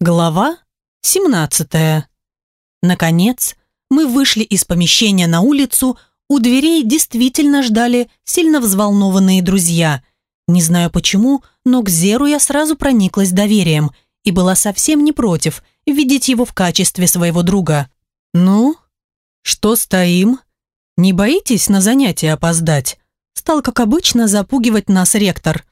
Глава 17. Наконец, мы вышли из помещения на улицу, у дверей действительно ждали сильно взволнованные друзья. Не знаю почему, но к Зеру я сразу прониклась доверием и была совсем не против видеть его в качестве своего друга. «Ну, что стоим? Не боитесь на занятия опоздать?» Стал, как обычно, запугивать нас ректор.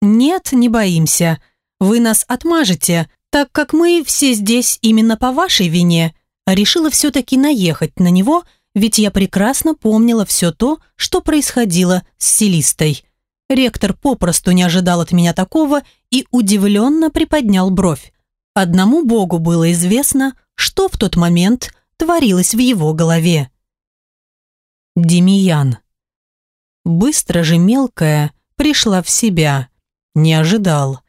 «Нет, не боимся. Вы нас отмажете, так как мы все здесь именно по вашей вине, решила все-таки наехать на него, ведь я прекрасно помнила все то, что происходило с Селистой. Ректор попросту не ожидал от меня такого и удивленно приподнял бровь. Одному богу было известно, что в тот момент творилось в его голове. Демиян. Быстро же мелкая пришла в себя. Не ожидал.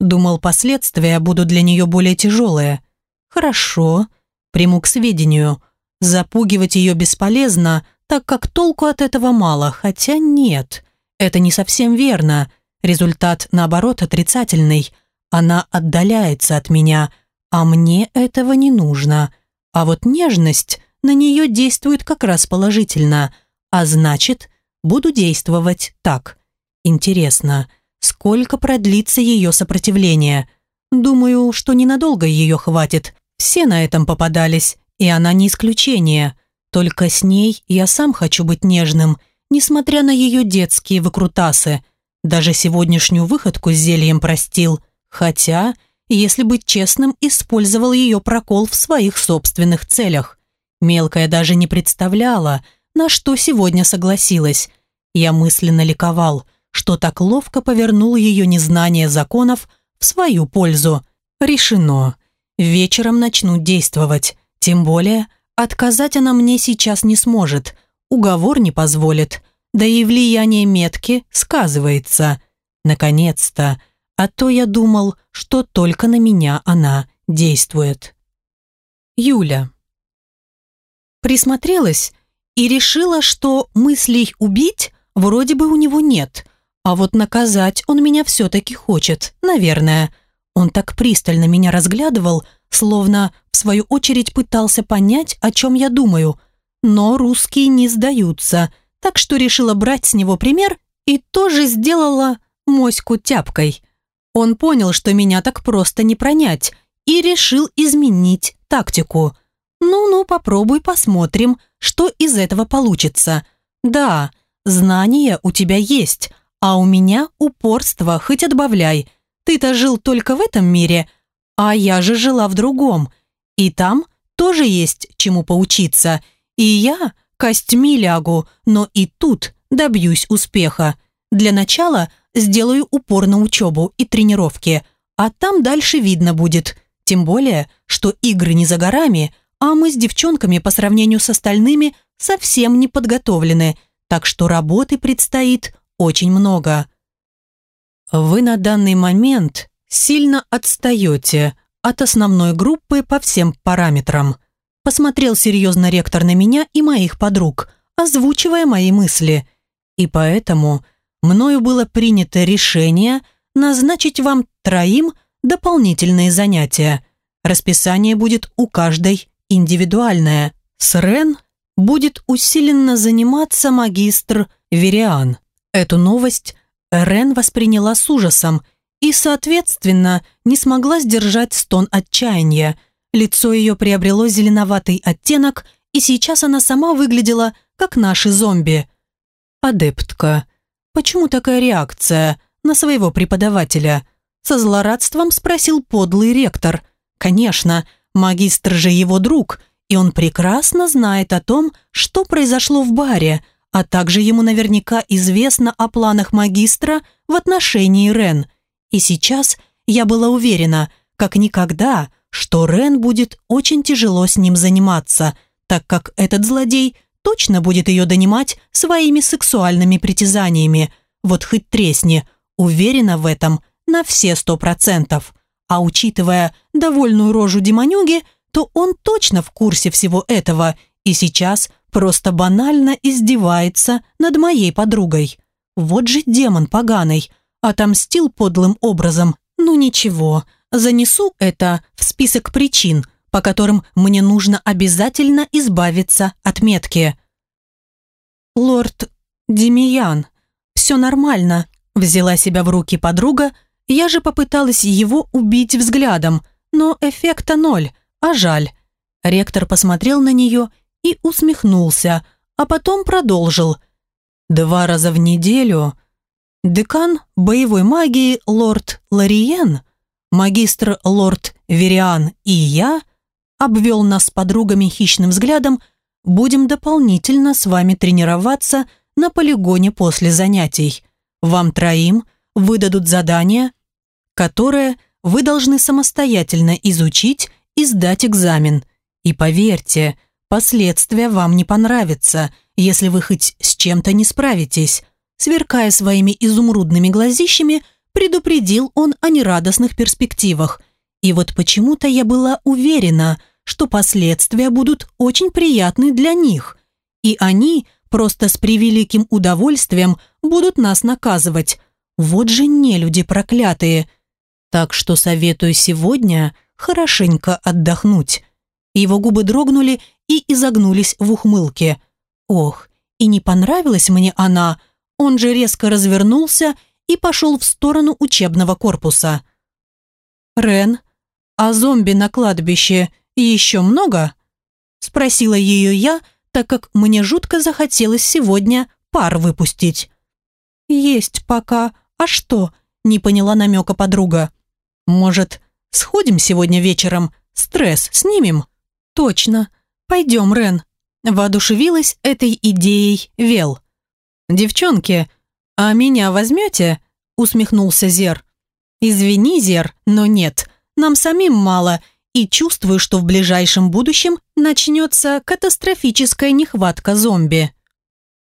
Думал, последствия будут для нее более тяжелые. Хорошо, приму к сведению. Запугивать ее бесполезно, так как толку от этого мало, хотя нет. Это не совсем верно. Результат, наоборот, отрицательный. Она отдаляется от меня, а мне этого не нужно. А вот нежность на нее действует как раз положительно. А значит, буду действовать так. Интересно, сколько продлится ее сопротивление. Думаю, что ненадолго ее хватит. Все на этом попадались, и она не исключение. Только с ней я сам хочу быть нежным, несмотря на ее детские выкрутасы. Даже сегодняшнюю выходку с зельем простил. Хотя, если быть честным, использовал ее прокол в своих собственных целях. Мелкая даже не представляла, на что сегодня согласилась. Я мысленно ликовал – что так ловко повернул ее незнание законов в свою пользу. Решено. Вечером начну действовать. Тем более, отказать она мне сейчас не сможет. Уговор не позволит. Да и влияние метки сказывается. Наконец-то. А то я думал, что только на меня она действует. Юля. Присмотрелась и решила, что мыслей убить вроде бы у него нет – а вот наказать он меня все-таки хочет, наверное. Он так пристально меня разглядывал, словно, в свою очередь, пытался понять, о чем я думаю. Но русские не сдаются, так что решила брать с него пример и тоже сделала моську тяпкой. Он понял, что меня так просто не пронять, и решил изменить тактику. Ну-ну, попробуй посмотрим, что из этого получится. Да, знания у тебя есть, а у меня упорство, хоть отбавляй. Ты-то жил только в этом мире, а я же жила в другом. И там тоже есть чему поучиться. И я костьми лягу, но и тут добьюсь успеха. Для начала сделаю упор на учебу и тренировки, а там дальше видно будет. Тем более, что игры не за горами, а мы с девчонками по сравнению с остальными совсем не подготовлены, так что работы предстоит очень много. Вы на данный момент сильно отстаете от основной группы по всем параметрам. Посмотрел серьезно ректор на меня и моих подруг, озвучивая мои мысли. И поэтому мною было принято решение назначить вам троим дополнительные занятия. Расписание будет у каждой индивидуальное. С Рен будет усиленно заниматься магистр Вериан. Эту новость Рен восприняла с ужасом и, соответственно, не смогла сдержать стон отчаяния. Лицо ее приобрело зеленоватый оттенок, и сейчас она сама выглядела, как наши зомби. «Адептка, почему такая реакция на своего преподавателя?» Со злорадством спросил подлый ректор. «Конечно, магистр же его друг, и он прекрасно знает о том, что произошло в баре, а также ему наверняка известно о планах магистра в отношении Рен. И сейчас я была уверена, как никогда, что Рен будет очень тяжело с ним заниматься, так как этот злодей точно будет ее донимать своими сексуальными притязаниями. Вот хоть тресни, уверена в этом на все сто процентов. А учитывая довольную рожу демонюги, то он точно в курсе всего этого и сейчас – просто банально издевается над моей подругой. Вот же демон поганый, отомстил подлым образом. Ну ничего, занесу это в список причин, по которым мне нужно обязательно избавиться от метки. «Лорд Демиян, все нормально», – взяла себя в руки подруга, я же попыталась его убить взглядом, но эффекта ноль, а жаль. Ректор посмотрел на нее и усмехнулся, а потом продолжил. «Два раза в неделю декан боевой магии лорд Лариен, магистр лорд Вериан и я обвел нас с подругами хищным взглядом, будем дополнительно с вами тренироваться на полигоне после занятий. Вам троим выдадут задание, которое вы должны самостоятельно изучить и сдать экзамен. И поверьте, последствия вам не понравятся, если вы хоть с чем-то не справитесь. Сверкая своими изумрудными глазищами, предупредил он о нерадостных перспективах. И вот почему-то я была уверена, что последствия будут очень приятны для них. И они просто с превеликим удовольствием будут нас наказывать. Вот же не люди проклятые. Так что советую сегодня хорошенько отдохнуть. Его губы дрогнули и изогнулись в ухмылке. Ох, и не понравилась мне она. Он же резко развернулся и пошел в сторону учебного корпуса. «Рен, а зомби на кладбище еще много?» Спросила ее я, так как мне жутко захотелось сегодня пар выпустить. «Есть пока. А что?» – не поняла намека подруга. «Может, сходим сегодня вечером? Стресс снимем?» «Точно. Пойдем, Рен». Воодушевилась этой идеей Вел. «Девчонки, а меня возьмете?» – усмехнулся Зер. «Извини, Зер, но нет. Нам самим мало, и чувствую, что в ближайшем будущем начнется катастрофическая нехватка зомби».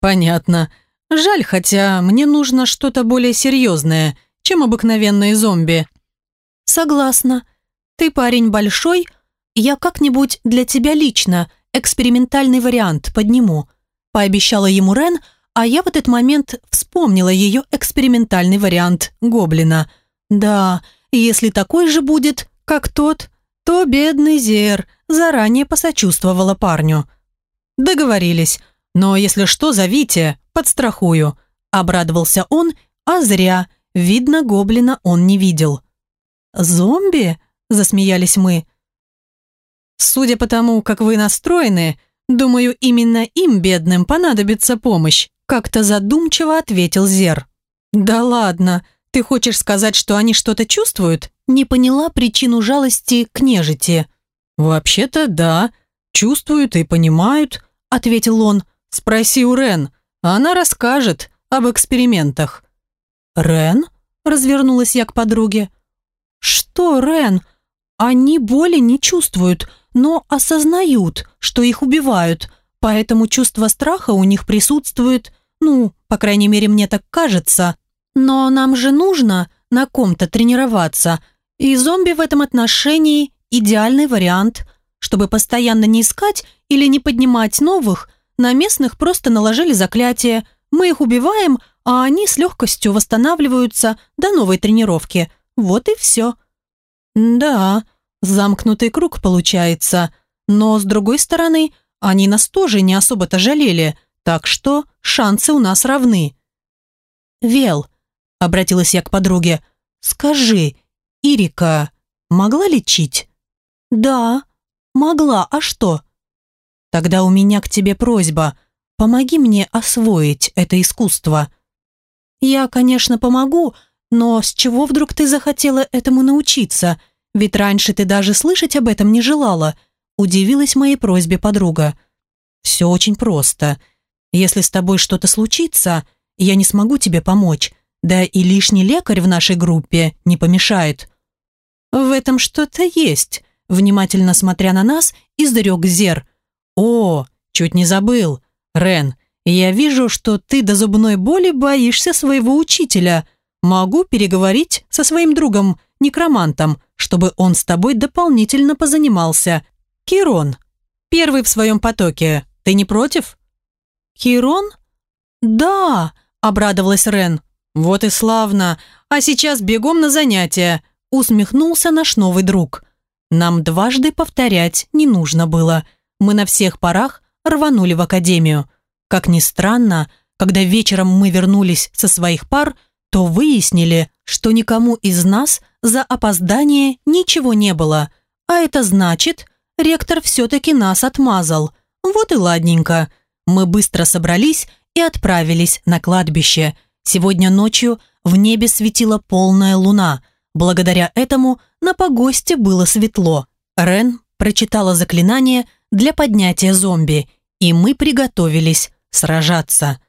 «Понятно. Жаль, хотя мне нужно что-то более серьезное, чем обыкновенные зомби». «Согласна. Ты парень большой, я как-нибудь для тебя лично экспериментальный вариант подниму», пообещала ему Рен, а я в этот момент вспомнила ее экспериментальный вариант гоблина. «Да, если такой же будет, как тот, то бедный Зер заранее посочувствовала парню». «Договорились. Но если что, зовите, подстрахую», обрадовался он, а зря, видно, гоблина он не видел. «Зомби?» – засмеялись мы. «Судя по тому, как вы настроены, думаю, именно им, бедным, понадобится помощь», – как-то задумчиво ответил Зер. «Да ладно, ты хочешь сказать, что они что-то чувствуют?» Не поняла причину жалости к нежити. «Вообще-то да, чувствуют и понимают», – ответил он. «Спроси у Рен, она расскажет об экспериментах». «Рен?» – развернулась я к подруге. «Что, Рен? Они боли не чувствуют, но осознают, что их убивают, поэтому чувство страха у них присутствует, ну, по крайней мере, мне так кажется. Но нам же нужно на ком-то тренироваться, и зомби в этом отношении идеальный вариант. Чтобы постоянно не искать или не поднимать новых, на местных просто наложили заклятие. Мы их убиваем, а они с легкостью восстанавливаются до новой тренировки – вот и все. Да, замкнутый круг получается. Но, с другой стороны, они нас тоже не особо-то жалели, так что шансы у нас равны. «Вел», — обратилась я к подруге, — «скажи, Ирика могла лечить?» «Да, могла, а что?» «Тогда у меня к тебе просьба. Помоги мне освоить это искусство». «Я, конечно, помогу, но с чего вдруг ты захотела этому научиться? Ведь раньше ты даже слышать об этом не желала. Удивилась моей просьбе подруга. Все очень просто. Если с тобой что-то случится, я не смогу тебе помочь. Да и лишний лекарь в нашей группе не помешает. В этом что-то есть. Внимательно смотря на нас, изрек Зер. О, чуть не забыл. Рен, я вижу, что ты до зубной боли боишься своего учителя. Могу переговорить со своим другом, некромантом, чтобы он с тобой дополнительно позанимался. Кирон, первый в своем потоке. Ты не против?» «Кирон?» «Да!» – обрадовалась Рен. «Вот и славно. А сейчас бегом на занятия. усмехнулся наш новый друг. Нам дважды повторять не нужно было. Мы на всех парах рванули в академию. Как ни странно, когда вечером мы вернулись со своих пар, то выяснили, что никому из нас за опоздание ничего не было. А это значит, ректор все-таки нас отмазал. Вот и ладненько. Мы быстро собрались и отправились на кладбище. Сегодня ночью в небе светила полная луна. Благодаря этому на погосте было светло. Рен прочитала заклинание для поднятия зомби, и мы приготовились сражаться.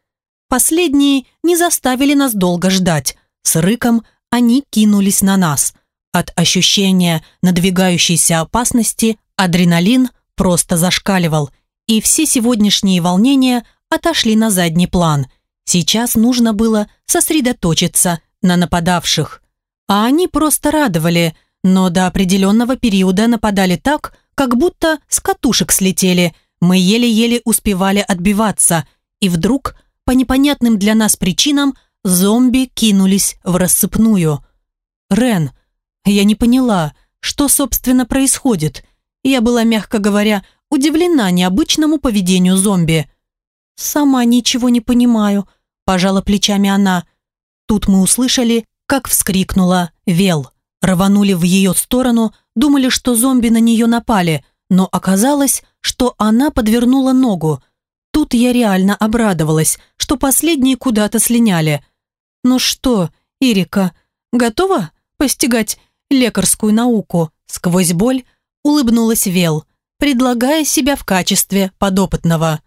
Последние не заставили нас долго ждать. С рыком они кинулись на нас. От ощущения надвигающейся опасности адреналин просто зашкаливал, и все сегодняшние волнения отошли на задний план. Сейчас нужно было сосредоточиться на нападавших. А они просто радовали, но до определенного периода нападали так, как будто с катушек слетели. Мы еле-еле успевали отбиваться, и вдруг, по непонятным для нас причинам, зомби кинулись в рассыпную. «Рен, я не поняла, что, собственно, происходит?» Я была, мягко говоря, удивлена необычному поведению зомби. «Сама ничего не понимаю», – пожала плечами она. Тут мы услышали, как вскрикнула Вел. Рванули в ее сторону, думали, что зомби на нее напали, но оказалось, что она подвернула ногу. Тут я реально обрадовалась, что последние куда-то слиняли. «Ну что, Ирика, готова постигать лекарскую науку?» Сквозь боль улыбнулась Вел, предлагая себя в качестве подопытного.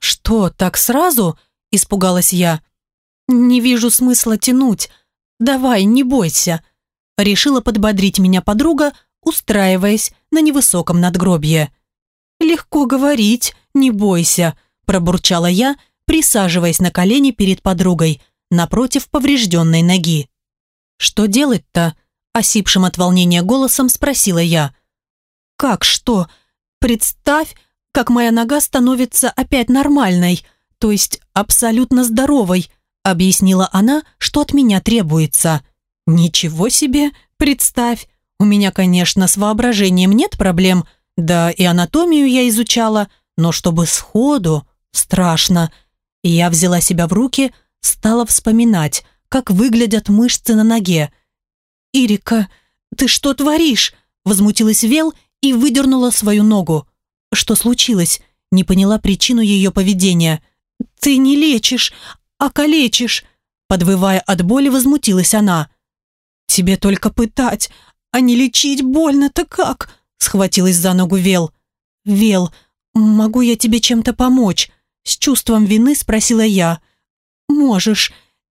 «Что, так сразу?» – испугалась я. «Не вижу смысла тянуть. Давай, не бойся». Решила подбодрить меня подруга, устраиваясь на невысоком надгробье. «Легко говорить, не бойся», – пробурчала я, присаживаясь на колени перед подругой, напротив поврежденной ноги. «Что делать-то?» – осипшим от волнения голосом спросила я. «Как что? Представь, как моя нога становится опять нормальной, то есть абсолютно здоровой, объяснила она, что от меня требуется. Ничего себе, представь. У меня, конечно, с воображением нет проблем, да и анатомию я изучала, но чтобы сходу, страшно. И я взяла себя в руки, стала вспоминать, как выглядят мышцы на ноге. «Ирика, ты что творишь?» Возмутилась Вел и выдернула свою ногу. Что случилось? Не поняла причину ее поведения. «Ты не лечишь, а калечишь!» Подвывая от боли, возмутилась она. «Тебе только пытать, а не лечить больно-то как?» Схватилась за ногу Вел. «Вел, могу я тебе чем-то помочь?» С чувством вины спросила я. «Можешь.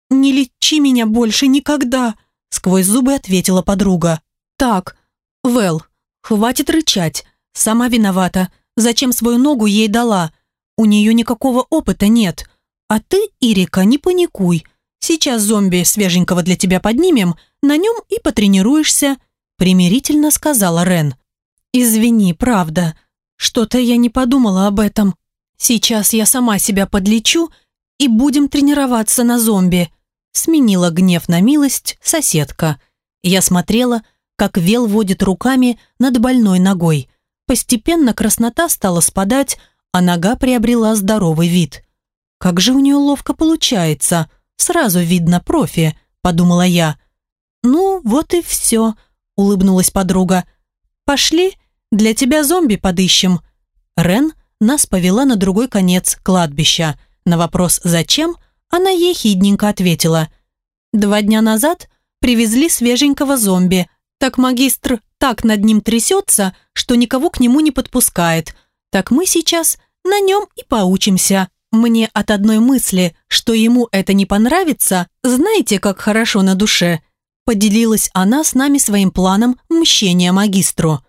Не лечи меня больше никогда!» Сквозь зубы ответила подруга. «Так, Вэл, хватит рычать. Сама виновата. Зачем свою ногу ей дала? У нее никакого опыта нет. А ты, Ирика, не паникуй. Сейчас зомби свеженького для тебя поднимем, на нем и потренируешься», примирительно сказала Рен. «Извини, правда. Что-то я не подумала об этом. Сейчас я сама себя подлечу и будем тренироваться на зомби», сменила гнев на милость соседка. Я смотрела, как Вел водит руками над больной ногой – Постепенно краснота стала спадать, а нога приобрела здоровый вид. «Как же у нее ловко получается! Сразу видно профи», – подумала я. «Ну, вот и все», – улыбнулась подруга. «Пошли, для тебя зомби подыщем». Рен нас повела на другой конец кладбища. На вопрос «Зачем?» она ехидненько ответила. «Два дня назад привезли свеженького зомби. Так магистр так над ним трясется, что никого к нему не подпускает. Так мы сейчас на нем и поучимся. Мне от одной мысли, что ему это не понравится, знаете, как хорошо на душе. Поделилась она с нами своим планом мщения магистру.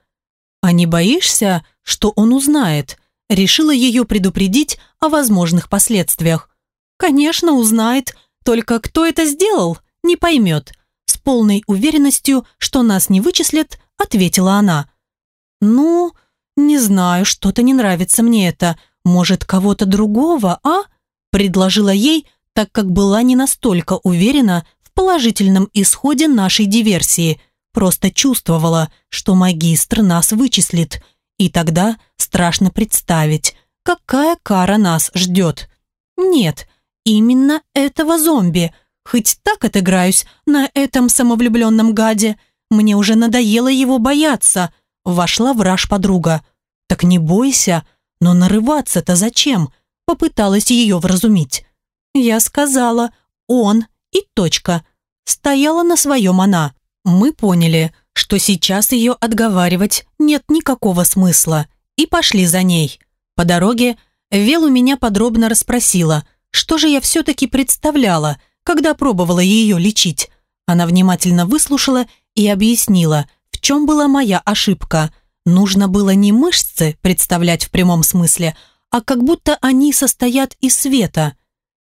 А не боишься, что он узнает? Решила ее предупредить о возможных последствиях. Конечно, узнает, только кто это сделал, не поймет. С полной уверенностью, что нас не вычислят, ответила она. «Ну, не знаю, что-то не нравится мне это. Может, кого-то другого, а?» предложила ей, так как была не настолько уверена в положительном исходе нашей диверсии. просто чувствовала, что магистр нас вычислит. И тогда страшно представить, какая кара нас ждет. Нет, именно этого зомби. Хоть так отыграюсь на этом самовлюбленном гаде. Мне уже надоело его бояться. Вошла враж подруга. Так не бойся, но нарываться-то зачем? Попыталась ее вразумить. Я сказала, он и точка. Стояла на своем она. Мы поняли, что сейчас ее отговаривать нет никакого смысла, и пошли за ней. По дороге Вел у меня подробно расспросила, что же я все-таки представляла, когда пробовала ее лечить. Она внимательно выслушала и объяснила, в чем была моя ошибка. Нужно было не мышцы представлять в прямом смысле, а как будто они состоят из света.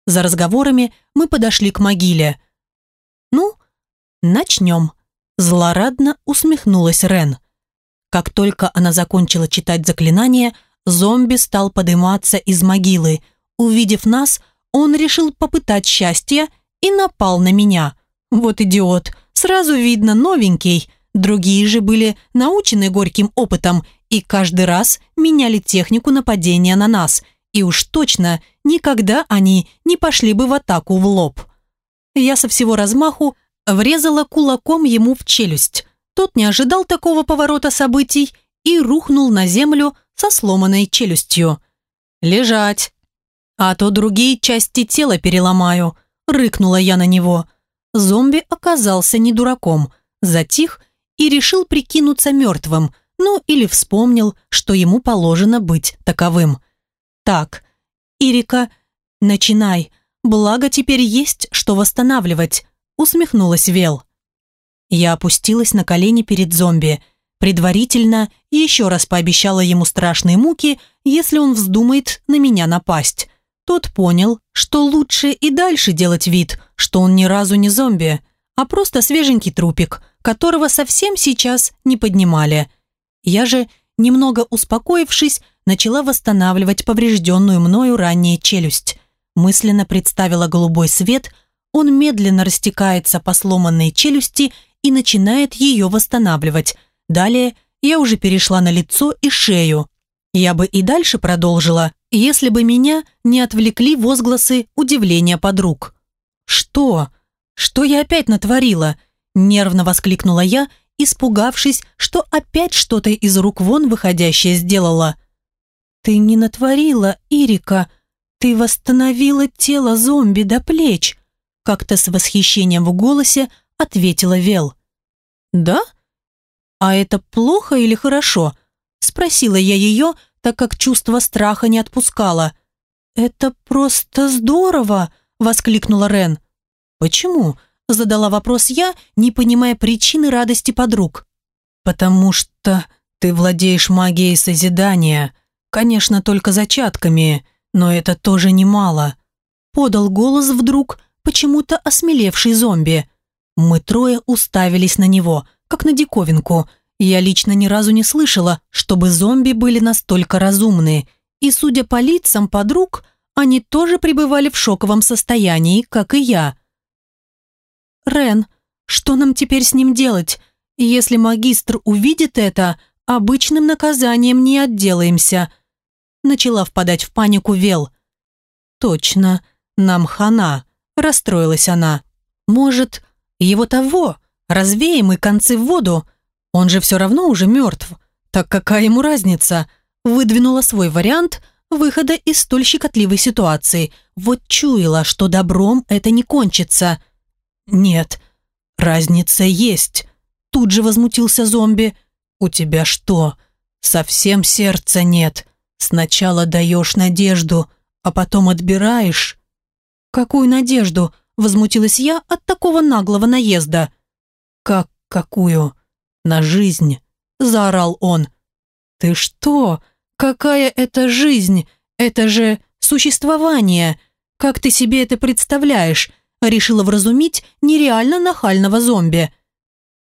За разговорами мы подошли к могиле. «Ну, начнем», – злорадно усмехнулась Рен. Как только она закончила читать заклинание, зомби стал подниматься из могилы. Увидев нас, он решил попытать счастье и напал на меня. Вот идиот, сразу видно новенький. Другие же были научены горьким опытом и каждый раз меняли технику нападения на нас. И уж точно никогда они не пошли бы в атаку в лоб. Я со всего размаху врезала кулаком ему в челюсть. Тот не ожидал такого поворота событий и рухнул на землю со сломанной челюстью. «Лежать!» «А то другие части тела переломаю», — рыкнула я на него. Зомби оказался не дураком, затих и решил прикинуться мертвым, ну или вспомнил, что ему положено быть таковым. «Так, Ирика, начинай, благо теперь есть что восстанавливать», — усмехнулась Вел. Я опустилась на колени перед зомби — Предварительно еще раз пообещала ему страшные муки, если он вздумает на меня напасть. Тот понял, что лучше и дальше делать вид, что он ни разу не зомби, а просто свеженький трупик, которого совсем сейчас не поднимали. Я же, немного успокоившись, начала восстанавливать поврежденную мною ранее челюсть. Мысленно представила голубой свет, он медленно растекается по сломанной челюсти и начинает ее восстанавливать – Далее я уже перешла на лицо и шею. Я бы и дальше продолжила, если бы меня не отвлекли возгласы удивления подруг. «Что? Что я опять натворила?» Нервно воскликнула я, испугавшись, что опять что-то из рук вон выходящее сделала. «Ты не натворила, Ирика. Ты восстановила тело зомби до плеч», как-то с восхищением в голосе ответила Вел. «Да?» «А это плохо или хорошо?» Спросила я ее, так как чувство страха не отпускало. «Это просто здорово!» – воскликнула Рен. «Почему?» – задала вопрос я, не понимая причины радости подруг. «Потому что ты владеешь магией созидания. Конечно, только зачатками, но это тоже немало». Подал голос вдруг почему-то осмелевший зомби. Мы трое уставились на него, как на диковинку. Я лично ни разу не слышала, чтобы зомби были настолько разумные. И, судя по лицам подруг, они тоже пребывали в шоковом состоянии, как и я. «Рен, что нам теперь с ним делать? Если магистр увидит это, обычным наказанием не отделаемся». Начала впадать в панику Вел. «Точно, нам хана», – расстроилась она. «Может, его того?» Развеем и концы в воду. Он же все равно уже мертв. Так какая ему разница? Выдвинула свой вариант выхода из столь щекотливой ситуации. Вот чуяла, что добром это не кончится. Нет, разница есть. Тут же возмутился зомби. У тебя что, совсем сердца нет? Сначала даешь надежду, а потом отбираешь. Какую надежду? Возмутилась я от такого наглого наезда. «Как какую? На жизнь!» – заорал он. «Ты что? Какая это жизнь? Это же существование! Как ты себе это представляешь?» – решила вразумить нереально нахального зомби.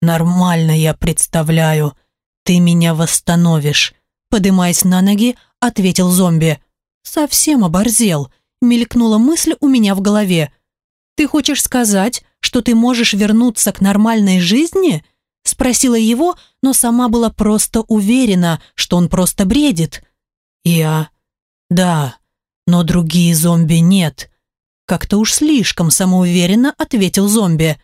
«Нормально я представляю. Ты меня восстановишь», – подымаясь на ноги, ответил зомби. «Совсем оборзел», – мелькнула мысль у меня в голове. «Ты хочешь сказать, что ты можешь вернуться к нормальной жизни?» Спросила его, но сама была просто уверена, что он просто бредит. Я... Да, но другие зомби нет. Как-то уж слишком самоуверенно ответил зомби.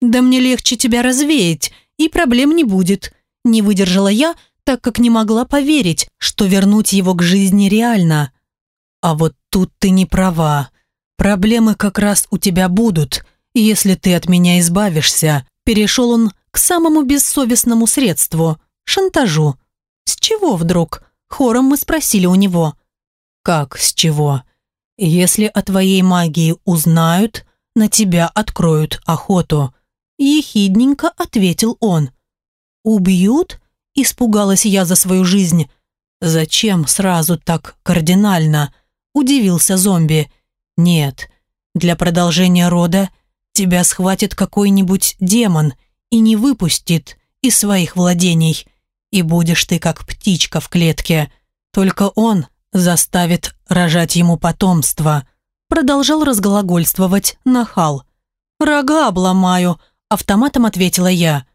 Да мне легче тебя развеять, и проблем не будет. Не выдержала я, так как не могла поверить, что вернуть его к жизни реально. А вот тут ты не права. Проблемы как раз у тебя будут, если ты от меня избавишься. Перешел он к самому бессовестному средству – шантажу. С чего вдруг? Хором мы спросили у него. Как с чего? Если о твоей магии узнают, на тебя откроют охоту. Ехидненько ответил он. Убьют? Испугалась я за свою жизнь. Зачем сразу так кардинально? Удивился зомби. Нет, для продолжения рода тебя схватит какой-нибудь демон и не выпустит из своих владений. И будешь ты как птичка в клетке. Только он заставит рожать ему потомство. Продолжал разглагольствовать нахал. «Рога обломаю», — автоматом ответила я.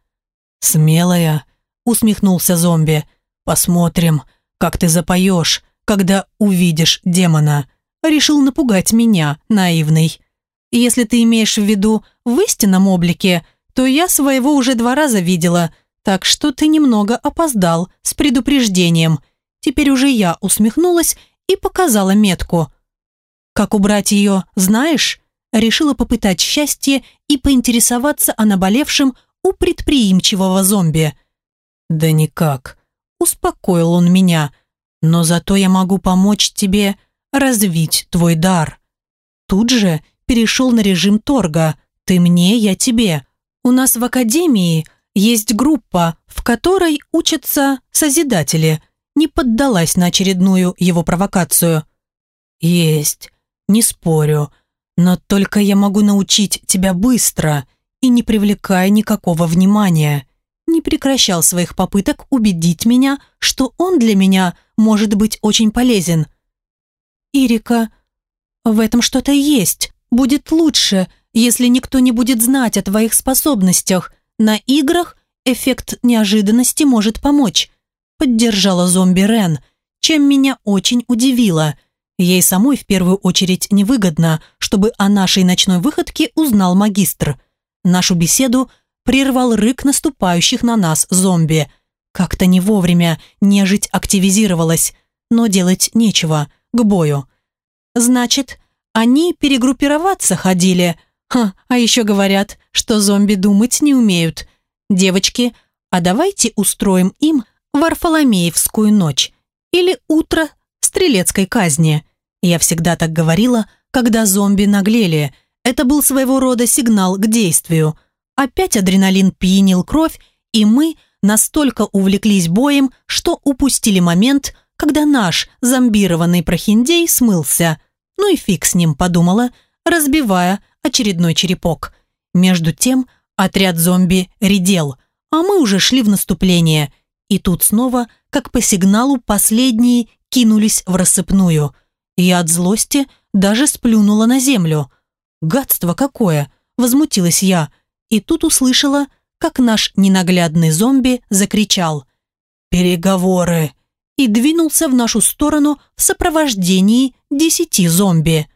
«Смелая», — усмехнулся зомби. «Посмотрим, как ты запоешь, когда увидишь демона». Решил напугать меня, наивный. Если ты имеешь в виду в истинном облике, то я своего уже два раза видела, так что ты немного опоздал с предупреждением. Теперь уже я усмехнулась и показала метку. Как убрать ее, знаешь? Решила попытать счастье и поинтересоваться о наболевшем у предприимчивого зомби. «Да никак», — успокоил он меня, «но зато я могу помочь тебе развить твой дар». Тут же перешел на режим торга «ты мне, я тебе». У нас в академии есть группа, в которой учатся созидатели. Не поддалась на очередную его провокацию. «Есть, не спорю, но только я могу научить тебя быстро и не привлекая никакого внимания» не прекращал своих попыток убедить меня, что он для меня может быть очень полезен. «Ирика, в этом что-то есть. Будет лучше, если никто не будет знать о твоих способностях. На играх эффект неожиданности может помочь», поддержала зомби Рен, чем меня очень удивило. Ей самой в первую очередь невыгодно, чтобы о нашей ночной выходке узнал магистр. Нашу беседу прервал рык наступающих на нас зомби. Как-то не вовремя нежить активизировалась, но делать нечего, к бою. Значит, они перегруппироваться ходили. Ха, а еще говорят, что зомби думать не умеют. Девочки, а давайте устроим им Варфоломеевскую ночь или утро стрелецкой казни. Я всегда так говорила, когда зомби наглели. Это был своего рода сигнал к действию – Опять адреналин пьянил кровь, и мы настолько увлеклись боем, что упустили момент, когда наш зомбированный прохиндей смылся. Ну и фиг с ним, подумала, разбивая очередной черепок. Между тем отряд зомби редел, а мы уже шли в наступление. И тут снова, как по сигналу, последние кинулись в рассыпную. Я от злости даже сплюнула на землю. «Гадство какое!» – возмутилась я – и тут услышала, как наш ненаглядный зомби закричал «Переговоры!» и двинулся в нашу сторону в сопровождении десяти зомби.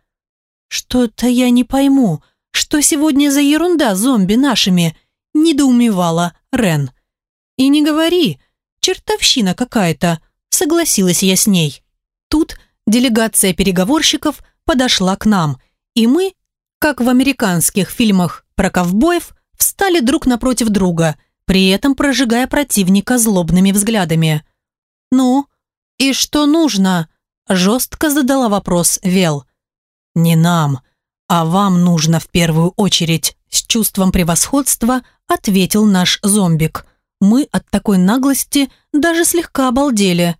«Что-то я не пойму, что сегодня за ерунда зомби нашими?» – недоумевала Рен. «И не говори, чертовщина какая-то», – согласилась я с ней. Тут делегация переговорщиков подошла к нам, и мы, как в американских фильмах про ковбоев, встали друг напротив друга, при этом прожигая противника злобными взглядами. «Ну, и что нужно?» – жестко задала вопрос Вел. «Не нам, а вам нужно в первую очередь», – с чувством превосходства ответил наш зомбик. Мы от такой наглости даже слегка обалдели.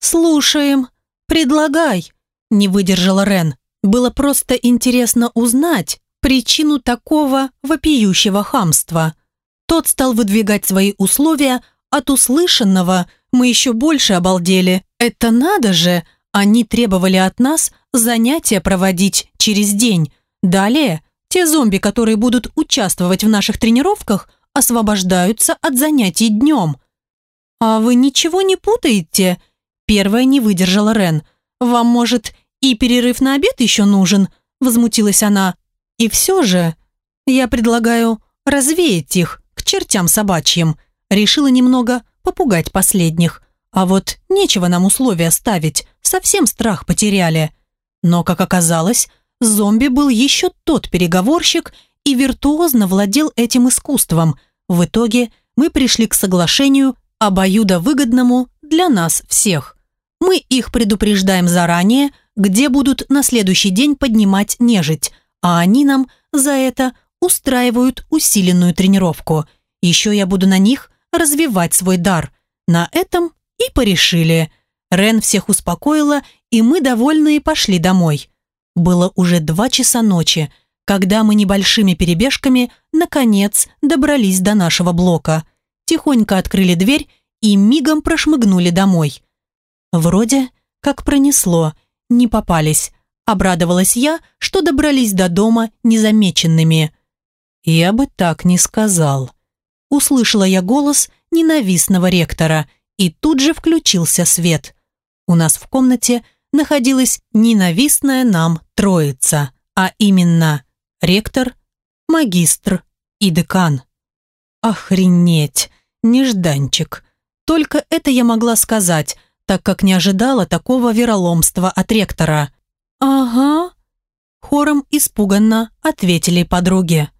«Слушаем. Предлагай», – не выдержала Рен. Было просто интересно узнать, причину такого вопиющего хамства. Тот стал выдвигать свои условия, от услышанного мы еще больше обалдели. Это надо же! Они требовали от нас занятия проводить через день. Далее, те зомби, которые будут участвовать в наших тренировках, освобождаются от занятий днем. «А вы ничего не путаете?» Первая не выдержала Рен. «Вам, может, и перерыв на обед еще нужен?» Возмутилась она. «И все же, я предлагаю развеять их к чертям собачьим». Решила немного попугать последних. А вот нечего нам условия ставить, совсем страх потеряли. Но, как оказалось, зомби был еще тот переговорщик и виртуозно владел этим искусством. В итоге мы пришли к соглашению обоюдовыгодному для нас всех. Мы их предупреждаем заранее, где будут на следующий день поднимать нежить, а они нам за это устраивают усиленную тренировку. Еще я буду на них развивать свой дар. На этом и порешили. Рен всех успокоила, и мы, довольные, пошли домой. Было уже два часа ночи, когда мы небольшими перебежками, наконец, добрались до нашего блока. Тихонько открыли дверь и мигом прошмыгнули домой. Вроде как пронесло, не попались. Обрадовалась я, что добрались до дома незамеченными. Я бы так не сказал. Услышала я голос ненавистного ректора, и тут же включился свет. У нас в комнате находилась ненавистная нам троица, а именно ректор, магистр и декан. Охренеть, нежданчик. Только это я могла сказать, так как не ожидала такого вероломства от ректора. «Ага», – хором испуганно ответили подруги.